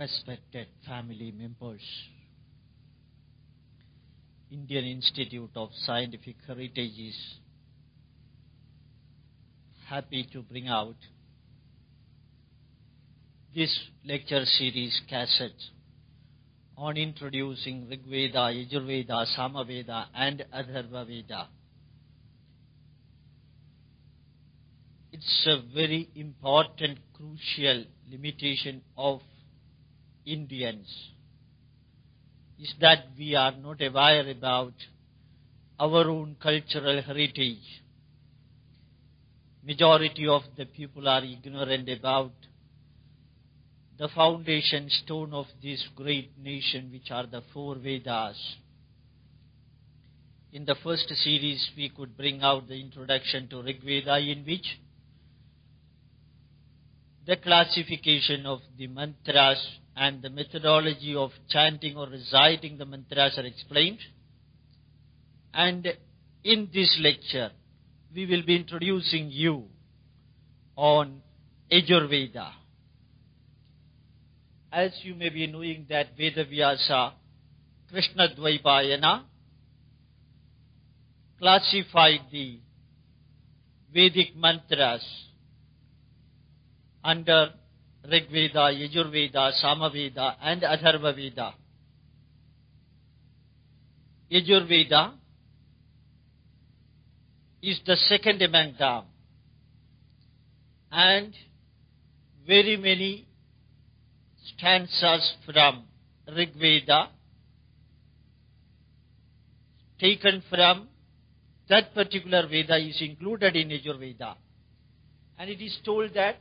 respected family members. Indian Institute of Scientific Heritage is happy to bring out this lecture series cassette on introducing Rig Veda, Yajurveda, Samaveda and Atharva Veda. It's a very important, crucial limitation of Indians is that we are not aware about our own cultural heritage. Majority of the people are ignorant about the foundation stone of this great nation, which are the four Vedas. In the first series, we could bring out the introduction to Rig Veda, in which the classification of the mantras and the methodology of chanting or reciting the mantras are explained. And in this lecture, we will be introducing you on Yajurveda. As you may be knowing that Veda Vyasa, Krishna Dvaipayana, classified the Vedic mantras under Rig Veda, Yajurveda, Samaveda, and Atharva Veda. Yajurveda is the second among and very many stanzas from Rig Veda taken from that particular Veda is included in Yajurveda. And it is told that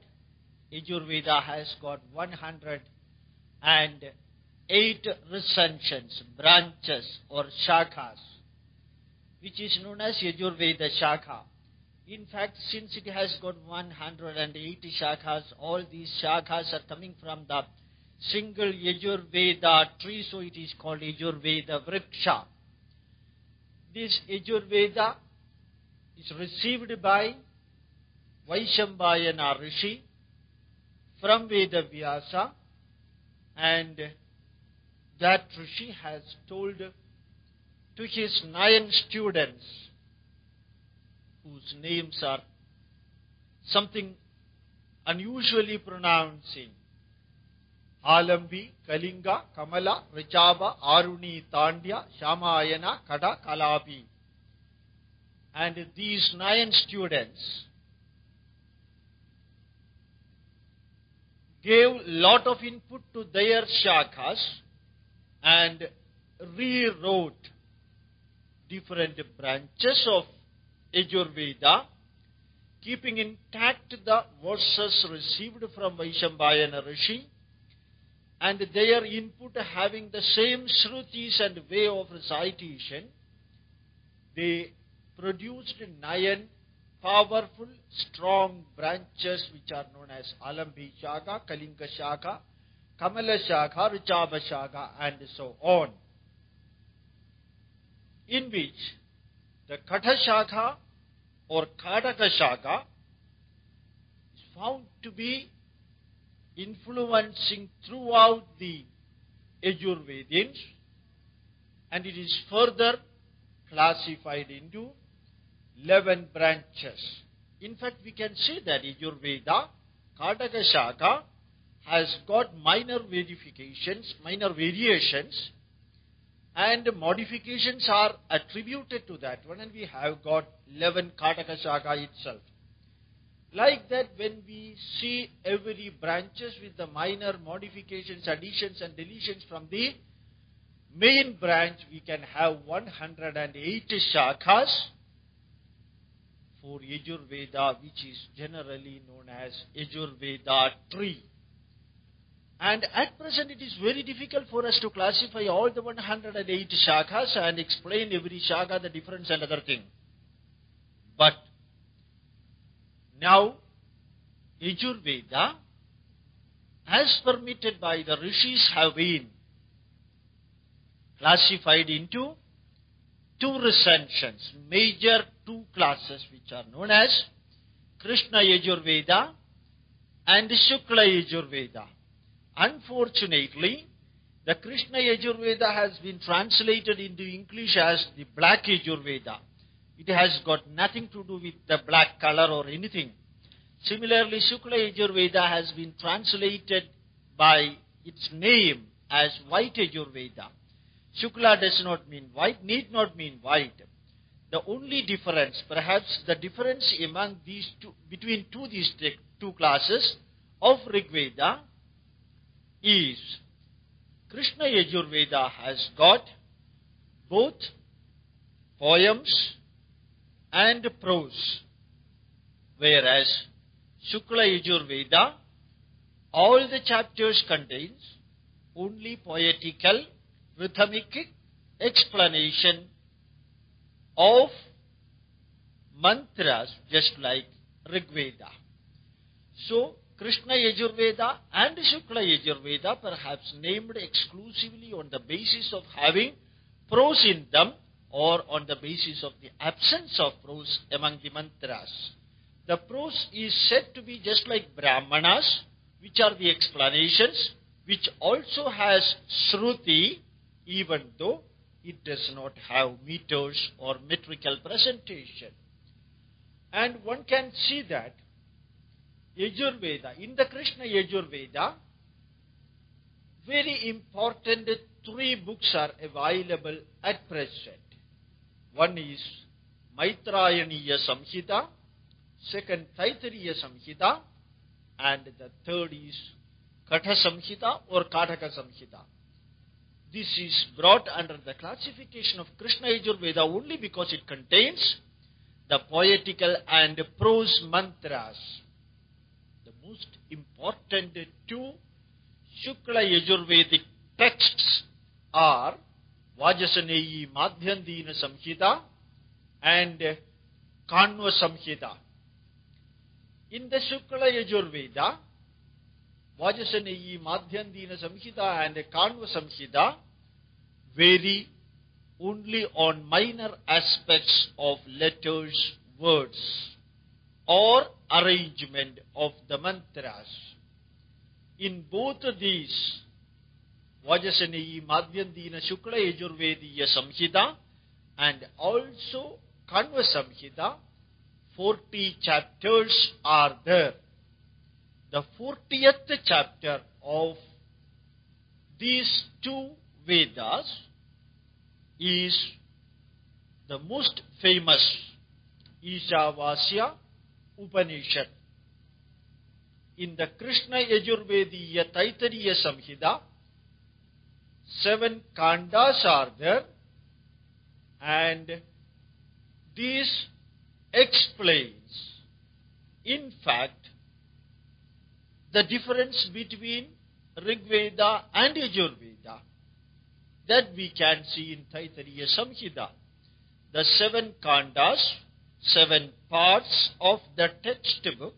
Yajurveda has got 108 recensions, branches or shakhas, which is known as Yajurveda Shakha. In fact, since it has got 108 shakhas, all these shakhas are coming from the single Yajurveda tree, so it is called Yajurveda Vriksha. This Yajurveda is received by Vaishambhayana Rishi from Vedavyasa and that Rishi has told to his nine students whose names are something unusually pronouncing Alambi, Kalinga, Kamala, Richava, Aruni, Tandya, Shamayana, Kada, Kalabi. And these nine students gave lot of input to their shakhas and rewrote different branches of Yajurveda, keeping intact the verses received from Vaishambhayana Rishi and their input having the same shrutis and way of recitation, they produced nine powerful, strong branches which are known as Alambi Shaka, Kalinga Shaka, Kamala Shaka, Richaba Shaka, and so on. In which the Katha Shaka or Kadaka Shaka is found to be influencing throughout the Yajurvedians and it is further classified into 11 branches. In fact, we can say that Yajurveda, Kadaka Shaka, has got minor modifications, minor variations, and modifications are attributed to that one, and we have got 11 Kadaka Shaka itself. Like that, when we see every branches with the minor modifications, additions, and deletions from the main branch, we can have 108 shakhas for Yajurveda, which is generally known as Yajurveda tree. And at present, it is very difficult for us to classify all the 108 shakhas and explain every shakha, the difference and other thing. But now, Yajurveda, as permitted by the rishis, have been classified into two recensions, major two classes which are known as Krishna Yajurveda and Shukla Yajurveda. Unfortunately, the Krishna Yajurveda has been translated into English as the Black Yajurveda. It has got nothing to do with the black color or anything. Similarly, Shukla Yajurveda has been translated by its name as White Yajurveda. Shukla does not mean white, need not mean white. The only difference, perhaps the difference among these two, between two these two classes of Rigveda is Krishna Yajurveda has got both poems and prose, whereas Shukla Yajurveda, all the chapters contains only poetical, rhythmic explanation of mantras, just like Rigveda. So, Krishna Yajurveda and Shukla Yajurveda, perhaps named exclusively on the basis of having prose in them or on the basis of the absence of prose among the mantras. The prose is said to be just like Brahmanas, which are the explanations, which also has Shruti, even though it does not have meters or metrical presentation. And one can see that Yajurveda, in the Krishna Yajurveda, very important three books are available at present. One is Maitrayaniya Samhita, second Taittiriya Samhita, and the third is Katha Samhita or Kataka Samhita. This is brought under the classification of Krishna Yajurveda only because it contains the poetical and prose mantras The most important two Shukla Yajurvedic texts are Vajasaneyi Madhyandina Samhita and Kanva Samhita. In the Shukla Yajurveda, Vajasaneyi Madhyandina Samhita and Kanva Samhita vary only on minor aspects of letters, words or arrangement of the mantras. In both these, Vajasani, Madhyandina, Shukla, Yajurvediya Samhita and also Kanva Samhita, 40 chapters are there. The 40th chapter of these two Vedas is the most famous Ishavasya Upanishad. In the Krishna Yajurvediya Taittiriya Samhita, seven kandas are there, and this explains, in fact, the difference between Rigveda and Yajurveda that we can see in Taittiriya Samhita. The seven kandas seven parts of the textbook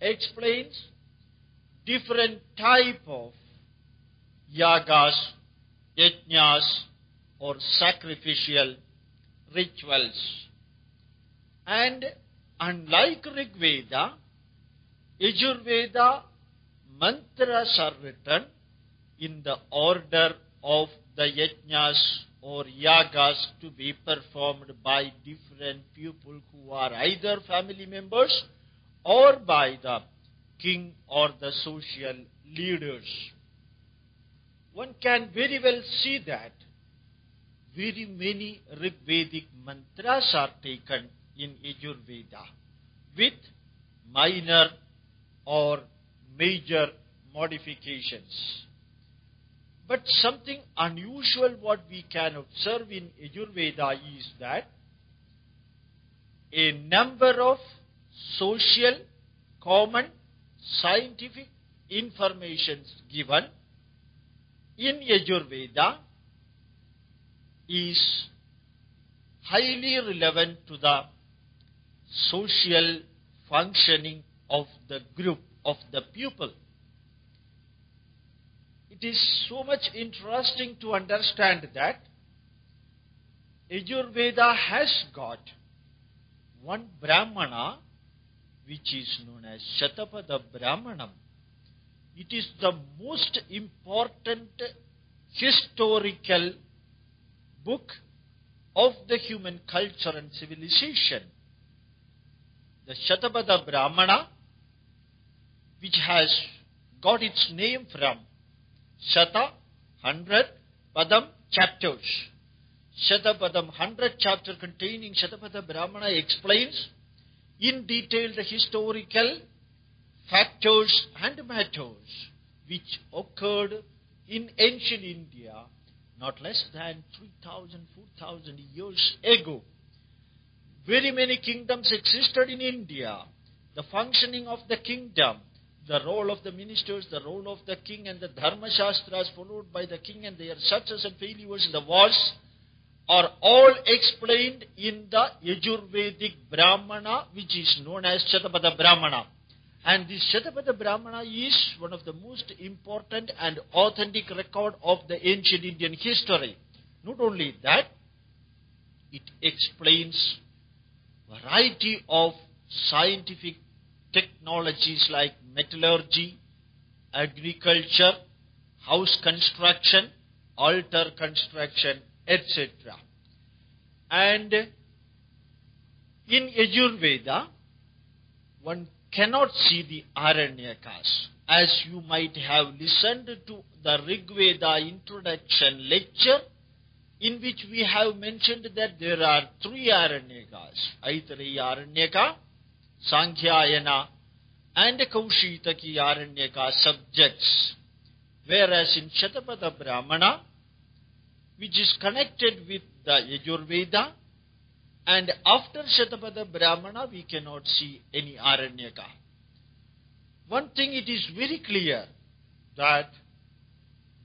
explains different type of yagas, yajnas, or sacrificial rituals. And unlike Rig Veda, Yajurveda mantras are written in the order of the yajnas or yagas to be performed by different people who are either family members or by the king or the social leaders. One can very well see that very many Rigvedic mantras are taken in Yajurveda with minor or major modifications. But something unusual what we can observe in Yajurveda is that a number of social, common, scientific informations given in Yajurveda is highly relevant to the social functioning of the group, of the people it is so much interesting to understand that Yajurveda has got one Brahmana which is known as Shatapada Brahmanam. it is the most important historical book of the human culture and civilization. The Shatapada Brahmana, which has got its name from Shata, 100, Padam, chapters. Shatapadam, 100 chapter containing Shatapada Brahmana explains in detail the historical factors and matters which occurred in ancient India not less than 3,000, 4,000 years ago. Very many kingdoms existed in India. The functioning of the kingdom, the role of the ministers, the role of the king, and the Dharma Shastras followed by the king and their success and failures in the wars are all explained in the Yajurvedic Brahmana, which is known as Shatapada Brahmana. And this Shatapada Brahmana is one of the most important and authentic record of the ancient Indian history. Not only that, it explains variety of scientific technologies like metallurgy, agriculture, house construction, altar construction, etc. And in Yajurveda, one cannot see the Aranyakas. As you might have listened to the Rigveda introduction lecture, in which we have mentioned that there are three Aranyakas, Aitareya Aranyaka, Sankhyayana, and Kaushitaki Aranyaka subjects. Whereas in Shatapada Brahmana, which is connected with the Yajurveda, and after Shatapada Brahmana, we cannot see any Aranyaka. One thing it is very clear that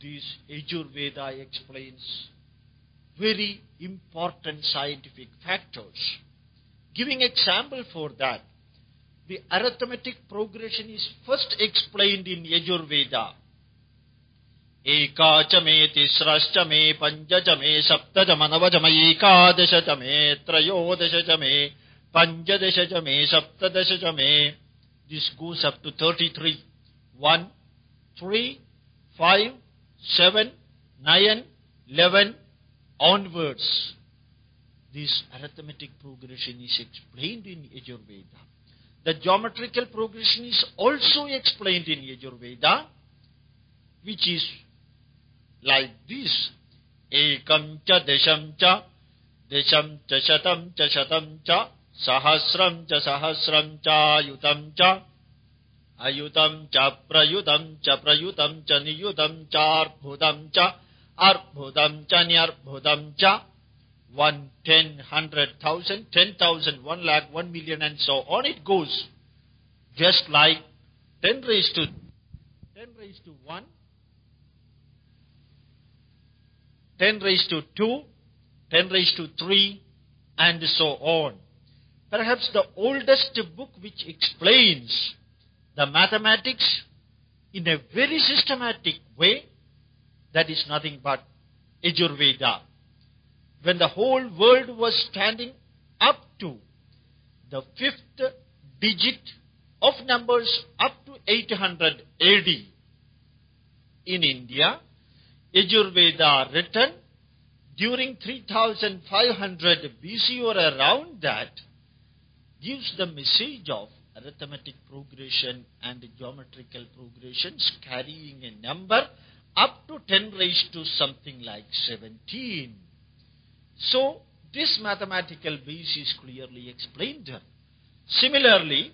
this Yajurveda explains very important scientific factors. Giving example for that, the arithmetic progression is first explained in Yajurveda एका च मे तिस्रश्च मे पञ्च च मे सप्त च मनवच म एकादश च मे त्रयोदश च मे पञ्चदश च मे सप्तदश च मे this goes up to 33 1 3 5 7 9 11 onwards this arithmetic progression is explained in Yajurveda. The geometrical progression is also explained in Yajurveda, which is like this. Ekam cha desham cha, desham cha shatam cha shatam cha, sahasram cha sahasram cha yutam cha, ayutam cha prayutam cha prayutam cha niyutam cha arbhudam cha, arbhudam cha niarbhudam cha, one, ten, hundred, thousand, ten thousand, one lakh, one million, and so on it goes. Just like ten raised to ten raised to one, 10 raised to 2, 10 raised to 3, and so on. Perhaps the oldest book which explains the mathematics in a very systematic way, that is nothing but Yajurveda. When the whole world was standing up to the fifth digit of numbers up to 800 AD in India, Yajurveda written during 3500 BC or around that gives the message of arithmetic progression and geometrical progressions carrying a number up to 10 raised to something like 17. So, this mathematical base is clearly explained. Similarly,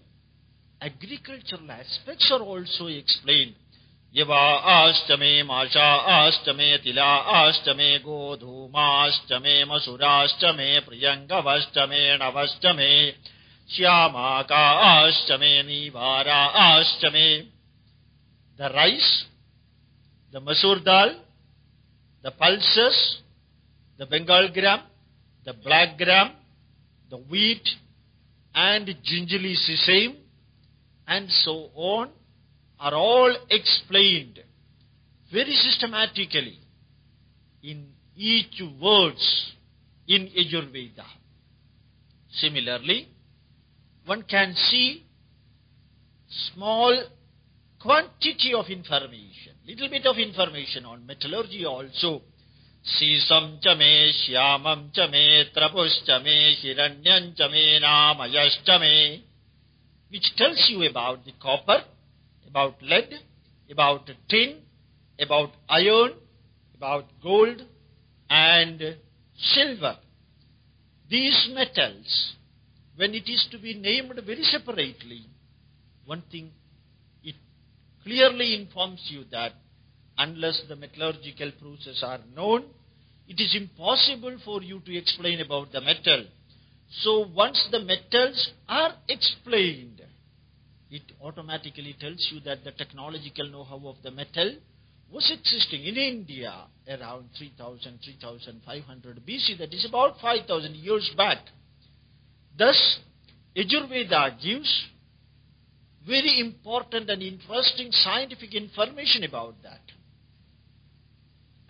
agricultural aspects are also explained. Yeva astame masha यवा अष्टमे माषा अष्टमे तिला अष्टमे गोधूमाष्टमे मसुराष्टमे प्रियङ्गवष्टमे नवष्टमे श्यामाका अष्टमे nivara अष्टमे The rice, the मसूर dal, the pulses, the Bengal gram, the black gram, the wheat, and gingerly sesame, and so on, are all explained very systematically in each words in Yajurveda. Similarly, one can see small quantity of information, little bit of information on metallurgy also. Cha me, hiranyam cha me, namayash cha me, which tells you about the copper, about lead, about tin, about iron, about gold and silver. These metals, when it is to be named very separately, one thing it clearly informs you that unless the metallurgical process are known, it is impossible for you to explain about the metal. So once the metals are explained, it automatically tells you that the technological know-how of the metal was existing in India around 3000, 3500 BC, that is about 5000 years back. Thus, Yajurveda gives very important and interesting scientific information about that.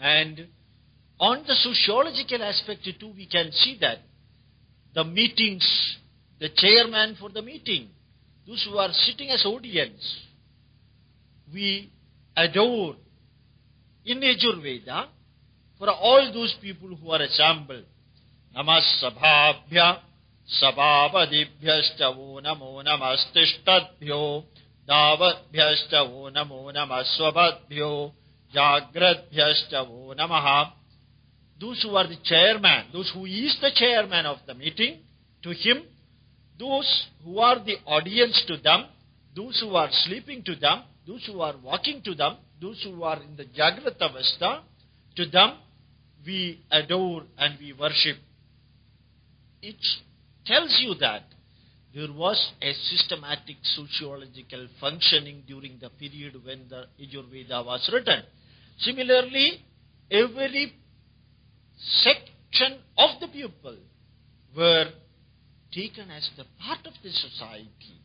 And on the sociological aspect too, we can see that the meetings, the chairman for the meeting, those who are sitting as audience, we adore in Yajurveda for all those people who are assembled. Namas Sabhabhya Sabhavadibhyashtavo Namo Namastishtabhyo Davadbhyashtavo Namo Namaswabadbhyo Jagradhyashcha Namaha, those who are the chairman, those who is the chairman of the meeting, to him, those who are the audience to them, those who are sleeping to them, those who are walking to them, those who are in the Jagrat Avastha, to them we adore and we worship. It tells you that there was a systematic sociological functioning during the period when the Yajurveda was written. Similarly, every section of the people were taken as the part of the society.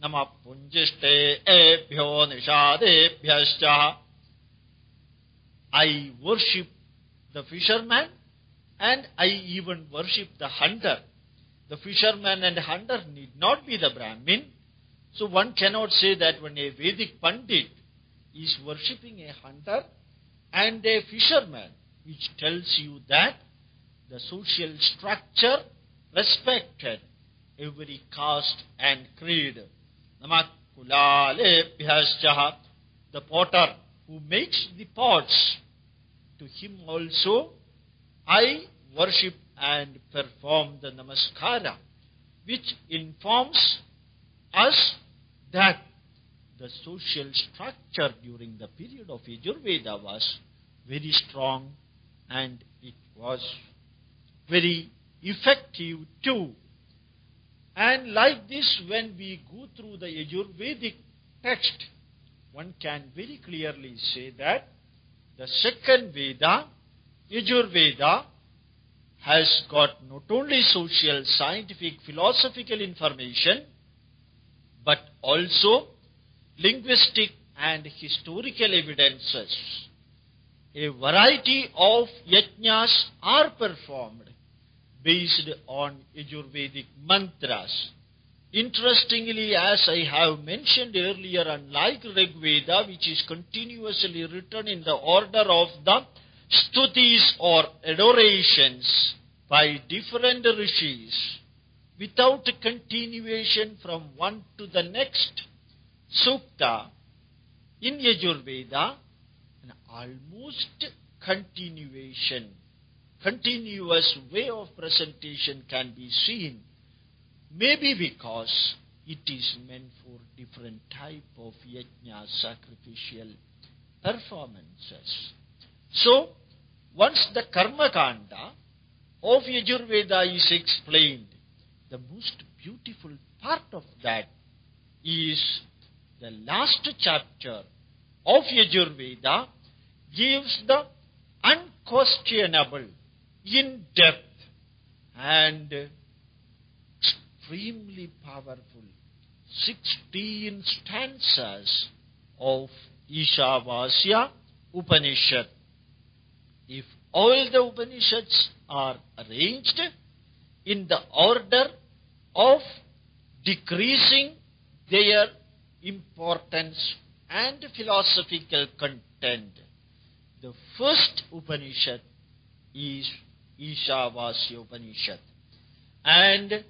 Nama punjiste ebhyo nishadebhyascha. I worship the fisherman and I even worship the hunter. The fisherman and hunter need not be the Brahmin. So one cannot say that when a Vedic Pandit is worshipping a hunter and a fisherman, which tells you that the social structure respected every caste and creed. The potter who makes the pots, to him also I worship and perform the namaskara, which informs us that the social structure during the period of Yajurveda was very strong and it was very effective too. And like this, when we go through the Yajurvedic text, one can very clearly say that the second Veda, Yajurveda, has got not only social, scientific, philosophical information, but also linguistic and historical evidences. A variety of yajnas are performed based on Yajurvedic mantras. Interestingly, as I have mentioned earlier, unlike Rig Veda, which is continuously written in the order of the stutis or adorations by different rishis without continuation from one to the next sukta in Yajurveda, an almost continuation, continuous way of presentation can be seen. Maybe because it is meant for different type of yajna sacrificial performances. So, once the karma kanda of Yajurveda is explained, the most beautiful part of that is the last chapter of Yajurveda gives the unquestionable, in depth, and extremely powerful 16 stanzas of Ishavasya Upanishad. If all the Upanishads are arranged in the order of decreasing their importance and philosophical content. The first Upanishad is Ishavasya Upanishad. And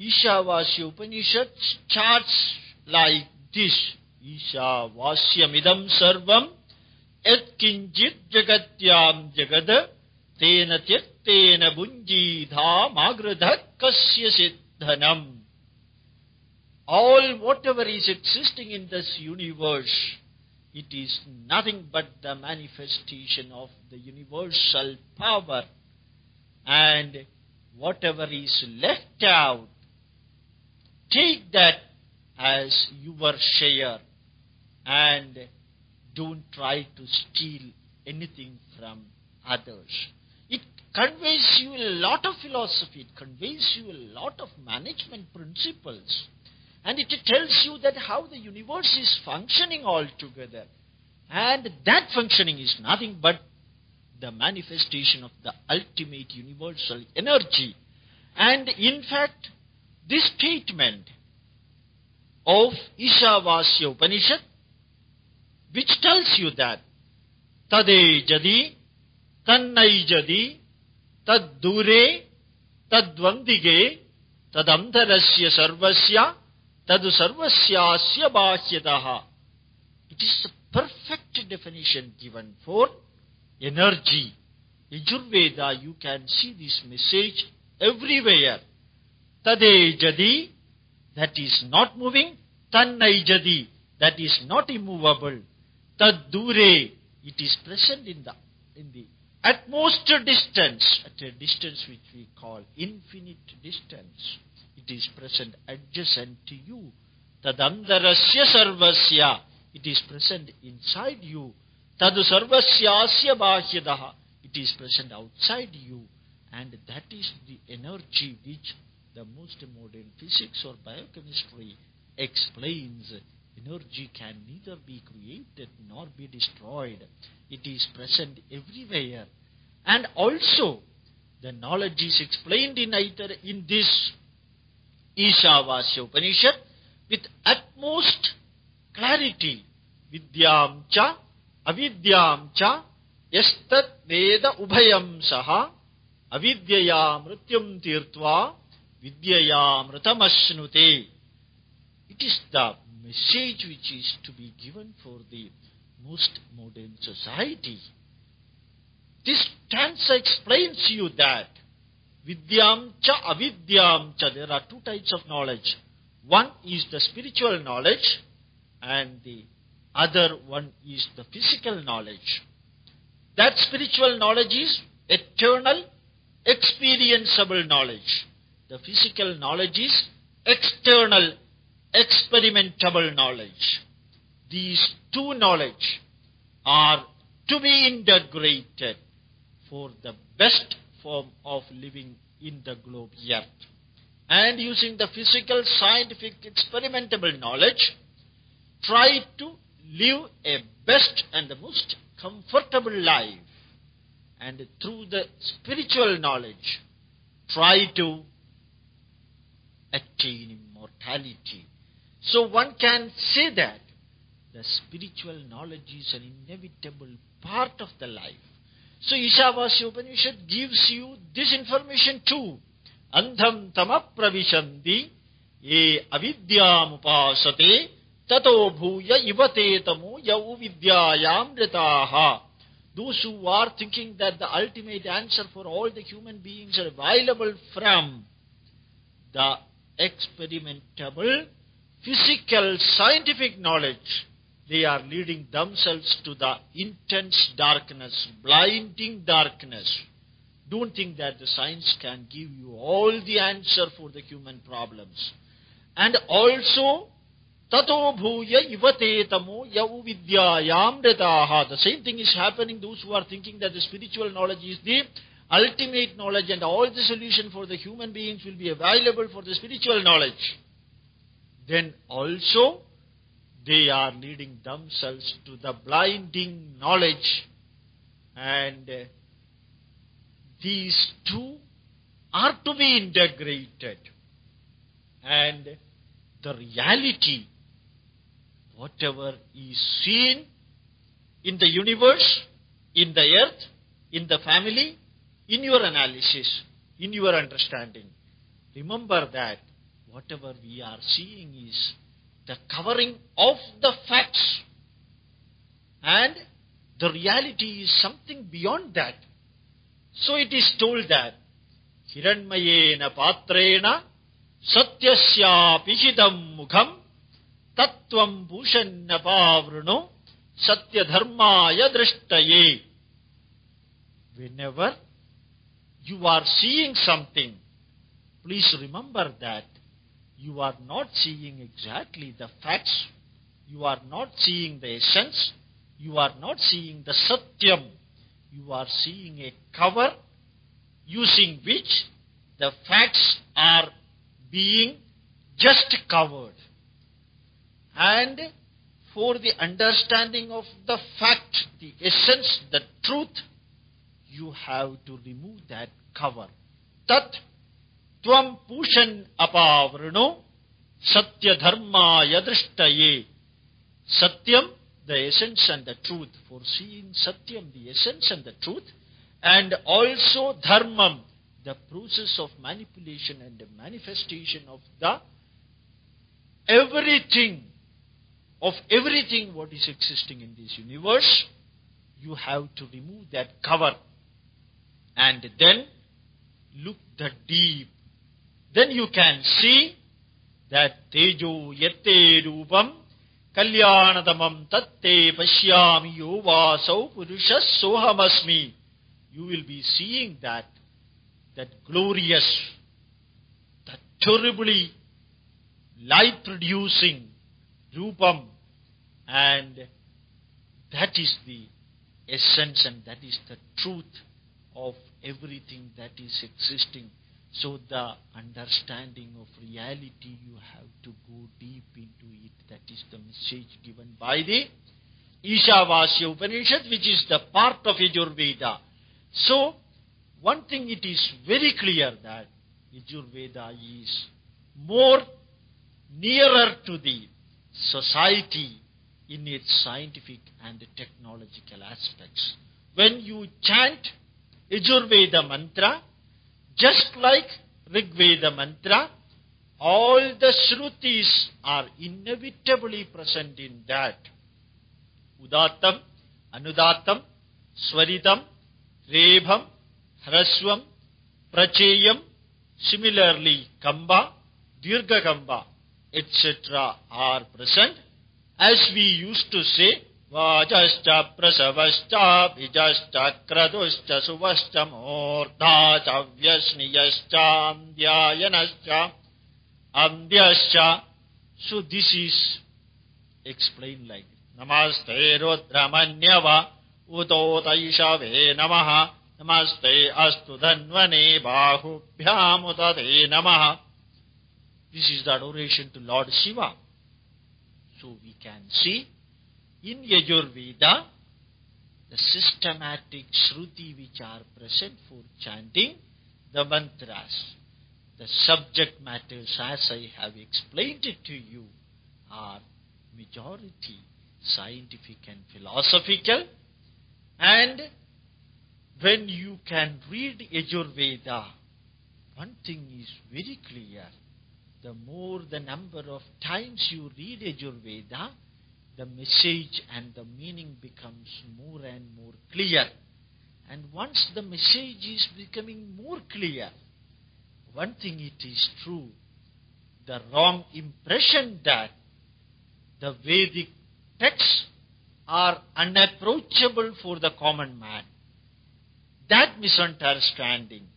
Ishavasya Upanishad starts like this. Ishavasya sarvam et kinjit jagatyam jagad tena tena bunjidha magradhat kasya siddhanam all whatever is existing in this universe, it is nothing but the manifestation of the universal power. And whatever is left out, take that as your share and don't try to steal anything from others. It conveys you a lot of philosophy, it conveys you a lot of management principles. And it tells you that how the universe is functioning altogether. And that functioning is nothing but the manifestation of the ultimate universal energy. And in fact, this statement of Ishavasya Upanishad, which tells you that Tade jadi, tannai jadi, tad dure, tadvandige, tadamdharasya sarvasya, Tadu sarvasyasya. It is the perfect definition given for energy. Yajurveda, you can see this message everywhere. Tade jadi, that is not moving. Tannai jadi, that is not immovable. Tad dure, it is present in the, in the utmost distance, at a distance which we call infinite distance is present adjacent to you. Tadandarasya sarvasya. It is present inside you. Tadu sarvasyasya bahyadaha. It is present outside you. And that is the energy which the most modern physics or biochemistry explains. Energy can neither be created nor be destroyed. It is present everywhere. And also, the knowledge is explained in either in this Ishavasya Upanishad with utmost clarity. Vidyam cha, avidyam cha, yastat ubhayam saha, avidyaya mrityam tirtva, vidyaya mritamasnute. It is the message which is to be given for the most modern society. This stanza explains you that Vidyam cha avidyam cha. There are two types of knowledge. One is the spiritual knowledge and the other one is the physical knowledge. That spiritual knowledge is eternal, experienceable knowledge. The physical knowledge is external, experimentable knowledge. These two knowledge are to be integrated for the best form of living in the globe yet. And using the physical, scientific, experimentable knowledge, try to live a best and the most comfortable life. And through the spiritual knowledge, try to attain immortality. So one can say that the spiritual knowledge is an inevitable part of the life. So Ishavasya Upanishad gives you this information too. Andham tamapravishanti ye avidyamupasate tato bhuya ivate tamo yau vidyayam ritaha. Those who are thinking that the ultimate answer for all the human beings are available from the experimentable, physical, scientific knowledge they are leading themselves to the intense darkness, blinding darkness. Don't think that the science can give you all the answer for the human problems. And also, tato bhuya The same thing is happening those who are thinking that the spiritual knowledge is the ultimate knowledge and all the solution for the human beings will be available for the spiritual knowledge. Then also, they are leading themselves to the blinding knowledge. And uh, these two are to be integrated. And the reality, whatever is seen in the universe, in the earth, in the family, in your analysis, in your understanding. Remember that whatever we are seeing is the covering of the facts. And the reality is something beyond that. So it is told that Hiranmayena Patrena Satyasya Pishidam Mukham Tattvam Bhushannapavrano Satyadharmaya Drishtaye. Whenever you are seeing something, please remember that you are not seeing exactly the facts, you are not seeing the essence, you are not seeing the satyam, you are seeing a cover using which the facts are being just covered. And for the understanding of the fact, the essence, the truth, you have to remove that cover. Tat pushan apavrano satya dharma yadrishtaye. Satyam, the essence and the truth. For seeing satyam, the essence and the truth. And also dharmam, the process of manipulation and the manifestation of the everything, of everything what is existing in this universe, you have to remove that cover and then look the deep. Then you can see that Tejo Yatte Rupam Kalyanadamam Tatte Pashyami Yovasau Purushas Sohamasmi. You will be seeing that, that glorious, that terribly light producing Rupam and that is the essence and that is the truth of everything that is existing. So the understanding of reality, you have to go deep into it. That is the message given by the Ishavasya Upanishad, which is the part of Yajurveda. So, one thing it is very clear that Yajurveda is more nearer to the society in its scientific and technological aspects. When you chant Yajurveda mantra, just like Rigveda mantra, all the Shrutis are inevitably present in that. Udatam, Anudatam, Swaritam, Rebham, Hrasvam, Pracheyam, similarly Kamba, Dirgha Kamba, etc. are present. As we used to say, वाच्च प्रसवश्चाबिजश्च क्रतुश्च सुवश्च मूर्धा च व्यश्नियश्चान्द्यायनश्च अन्द्यश्च explain this is explain like नमस्ते रुद्रमन्यव। उतोतैषवे नमः। नमस्ते अस्त धन्वने बाहुभ्यामुतदे नम। This is the adoration to Shiva so we can see in Yajurveda, the systematic Shruti which are present for chanting the mantras, the subject matters as I have explained it to you are majority scientific and philosophical and when you can read Yajurveda, one thing is very clear. The more the number of times you read Yajurveda, the message and the meaning becomes more and more clear. And once the message is becoming more clear, one thing it is true, the wrong impression that the Vedic texts are unapproachable for the common man. That misunderstanding,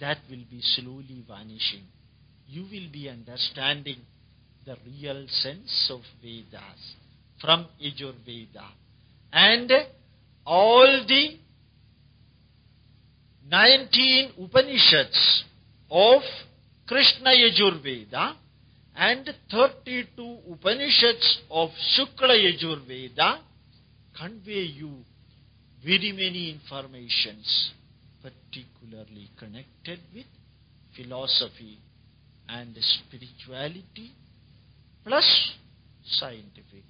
that will be slowly vanishing. You will be understanding the real sense of Vedas from Yajurveda. And all the 19 Upanishads of Krishna Yajurveda and 32 Upanishads of Shukla Yajurveda convey you very many informations, particularly connected with philosophy and spirituality, plus scientific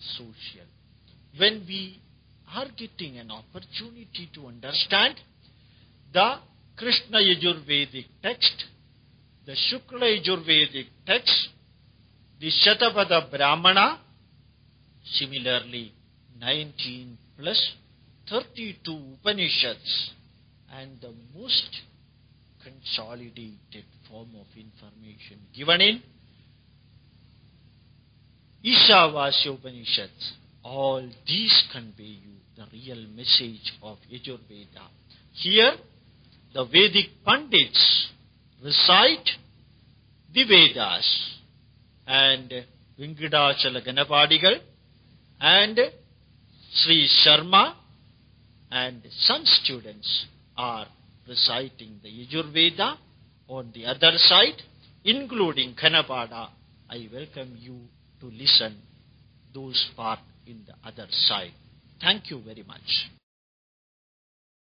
social. When we are getting an opportunity to understand the Krishna Yajurvedic text, the Shukla Yajurvedic text, the Shatapada Brahmana, similarly 19 plus 32 Upanishads, and the most consolidated form of information given in Ishavasya. All these convey you the real message of Yajurveda. Here, the Vedic Pandits recite the Vedas and Venkatachala Ganapadigal and Sri Sharma and some students are reciting the Yajurveda on the other side, including Kanapada. I welcome you to listen those part in the other side. Thank you very much.